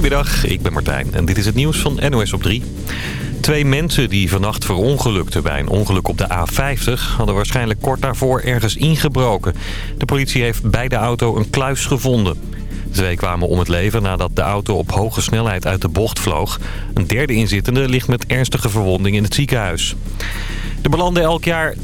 Goedemiddag, ik ben Martijn en dit is het nieuws van NOS op 3. Twee mensen die vannacht verongelukten bij een ongeluk op de A50... hadden waarschijnlijk kort daarvoor ergens ingebroken. De politie heeft bij de auto een kluis gevonden. De twee kwamen om het leven nadat de auto op hoge snelheid uit de bocht vloog. Een derde inzittende ligt met ernstige verwonding in het ziekenhuis. Er belanden elk jaar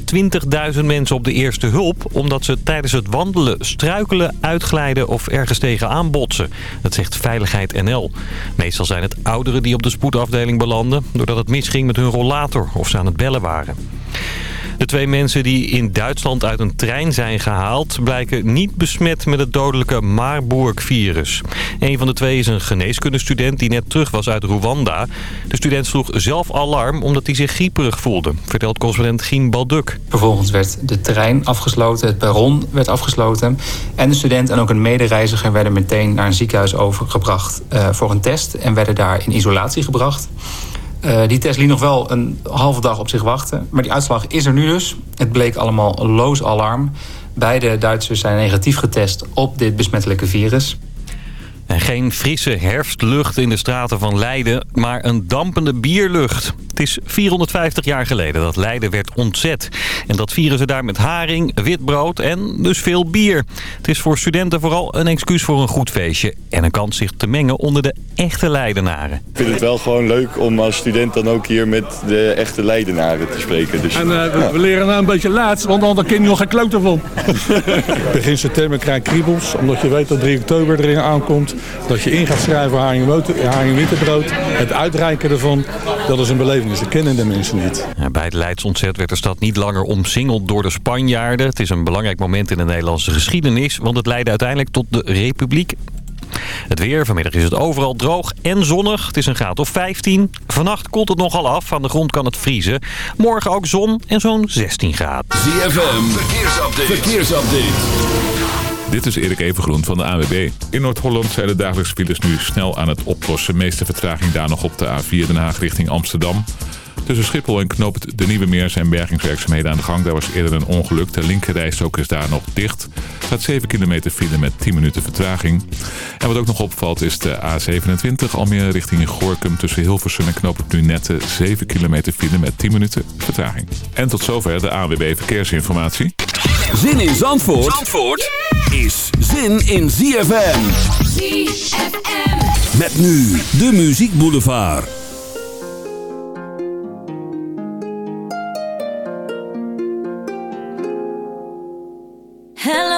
20.000 mensen op de eerste hulp... omdat ze tijdens het wandelen struikelen, uitglijden of ergens tegenaan botsen. Dat zegt Veiligheid NL. Meestal zijn het ouderen die op de spoedafdeling belanden... doordat het misging met hun rollator of ze aan het bellen waren. De twee mensen die in Duitsland uit een trein zijn gehaald... blijken niet besmet met het dodelijke Marburg-virus. Een van de twee is een geneeskundestudent die net terug was uit Rwanda. De student sloeg zelf alarm omdat hij zich grieperig voelde... vertelt correspondent Gien Balduk. Vervolgens werd de trein afgesloten, het perron werd afgesloten... en de student en ook een medereiziger werden meteen naar een ziekenhuis overgebracht... Uh, voor een test en werden daar in isolatie gebracht... Uh, die test liet nog wel een halve dag op zich wachten. Maar die uitslag is er nu dus. Het bleek allemaal loos alarm. Beide Duitsers zijn negatief getest op dit besmettelijke virus. En geen frisse herfstlucht in de straten van Leiden, maar een dampende bierlucht. Het is 450 jaar geleden dat Leiden werd ontzet. En dat vieren ze daar met haring, wit brood en dus veel bier. Het is voor studenten vooral een excuus voor een goed feestje... en een kans zich te mengen onder de echte Leidenaren. Ik vind het wel gewoon leuk om als student dan ook hier met de echte Leidenaren te spreken. Dus, en uh, we, we, leren nou een beetje laat, want anders ken je nog geen klote van. Begin september krijg je kriebels, omdat je weet dat 3 oktober erin aankomt. Dat je in gaat schrijven haring, wittebrood. Het uitreiken ervan, dat is een beleving. Ze kennen de mensen niet. Ja, bij het Leidsontzet werd de stad niet langer omsingeld door de Spanjaarden. Het is een belangrijk moment in de Nederlandse geschiedenis. Want het leidde uiteindelijk tot de Republiek. Het weer, vanmiddag is het overal droog en zonnig. Het is een graad of 15. Vannacht koelt het nogal af, aan de grond kan het vriezen. Morgen ook zon en zo'n 16 graden. ZFM, verkeersupdate. verkeersupdate. Dit is Erik Evengroen van de AWB. In Noord-Holland zijn de dagelijkse files nu snel aan het oplossen. De meeste vertraging daar nog op de A4 Den Haag richting Amsterdam. Tussen Schiphol en Knoop de Nieuwe Meer zijn bergingswerkzaamheden aan de gang. Daar was eerder een ongeluk. De linkerrijstrook is daar nog dicht. Gaat 7 kilometer file met 10 minuten vertraging. En wat ook nog opvalt is de A27 Almere richting Gorkum. Tussen Hilversum en Knoop het Lunette 7 kilometer file met 10 minuten vertraging. En tot zover de AWB Verkeersinformatie. Zin in Zandvoort, Zandvoort is zin in ZFM. ZFM. Met nu de Muziek Boulevard.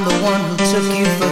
I'm the one who took you for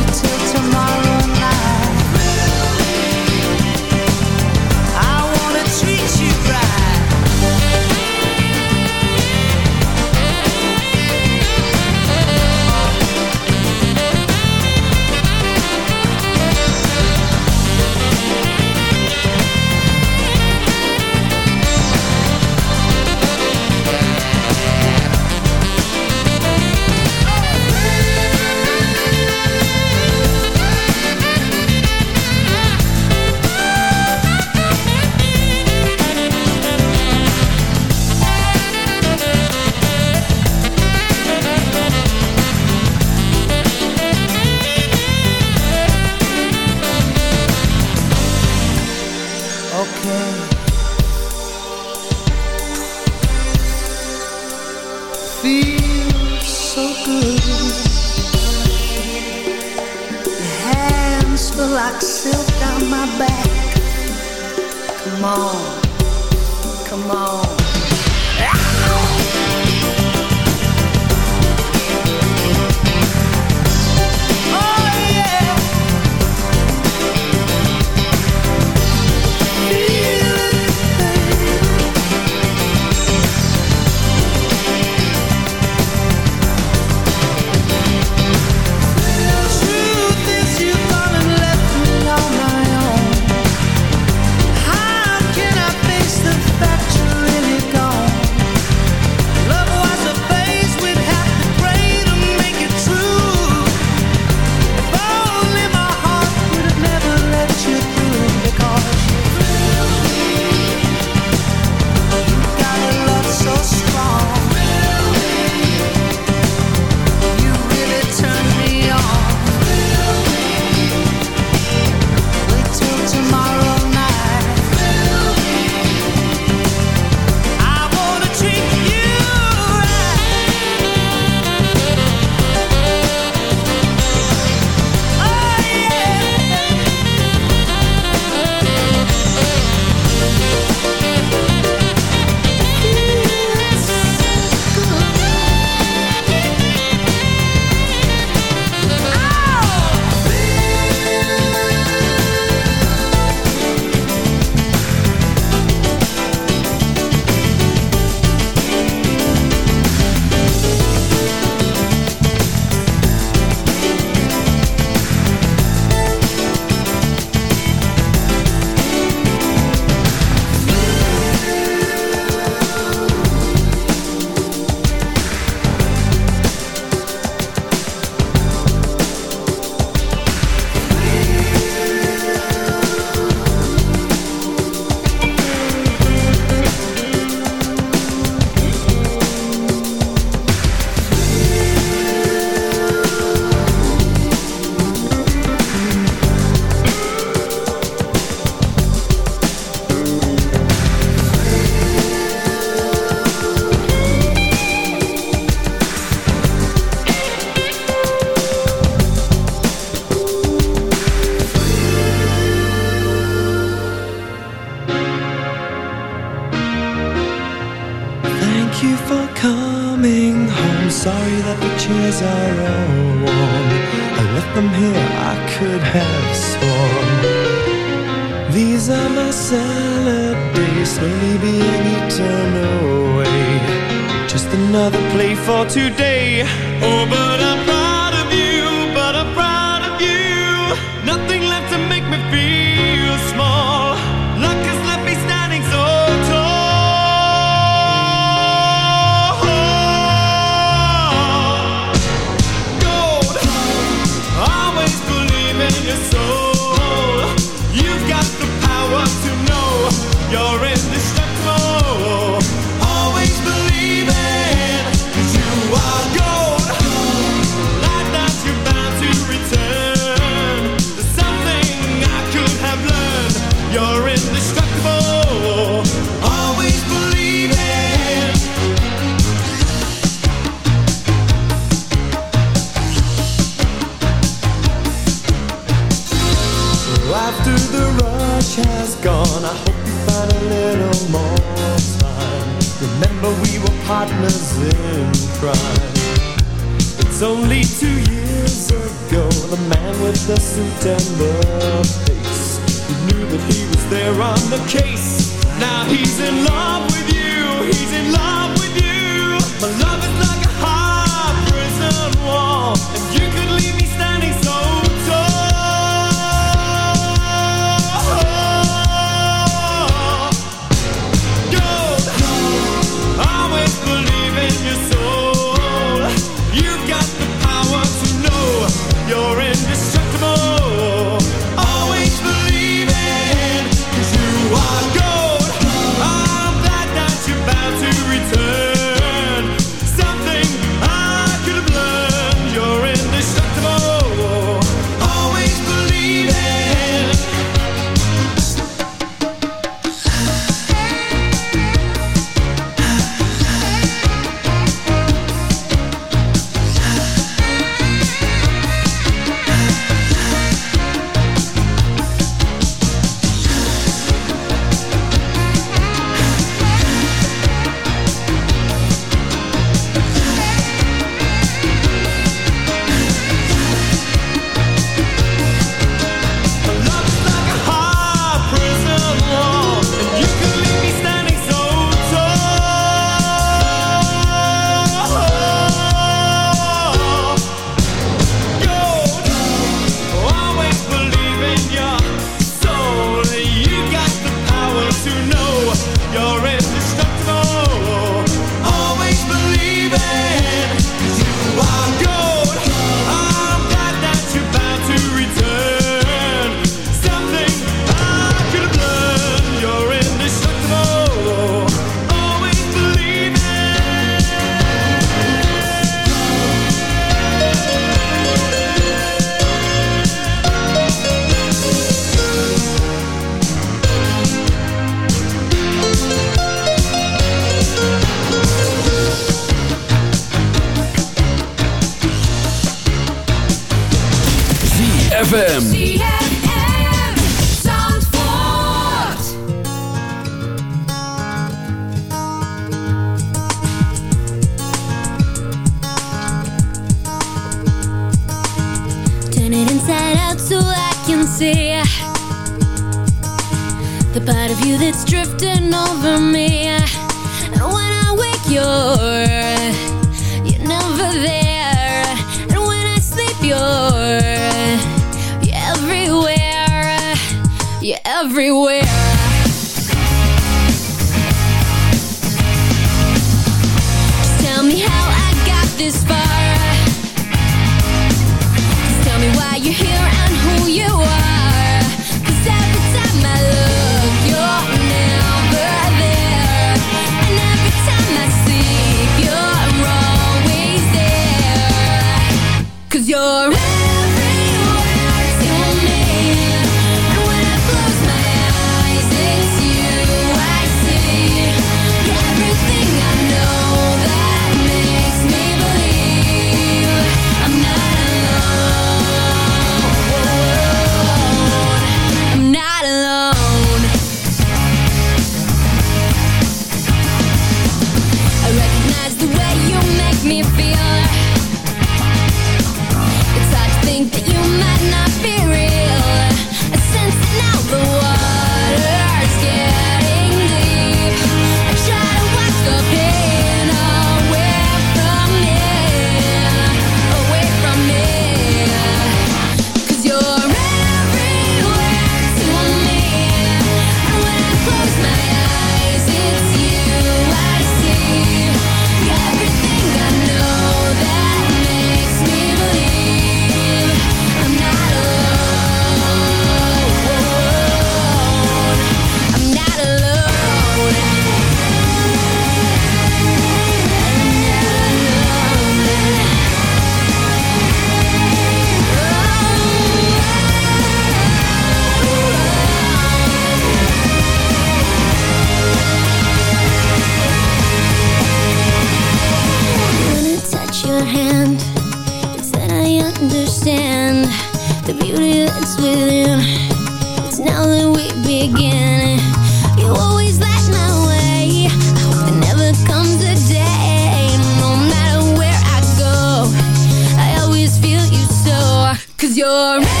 you're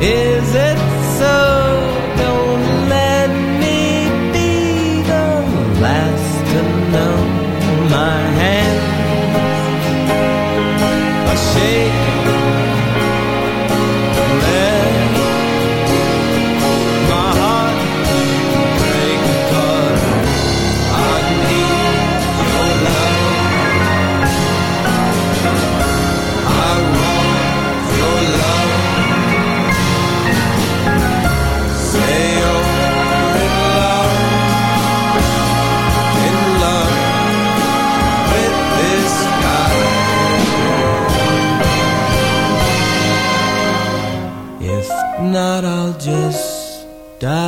Every not, I'll just die.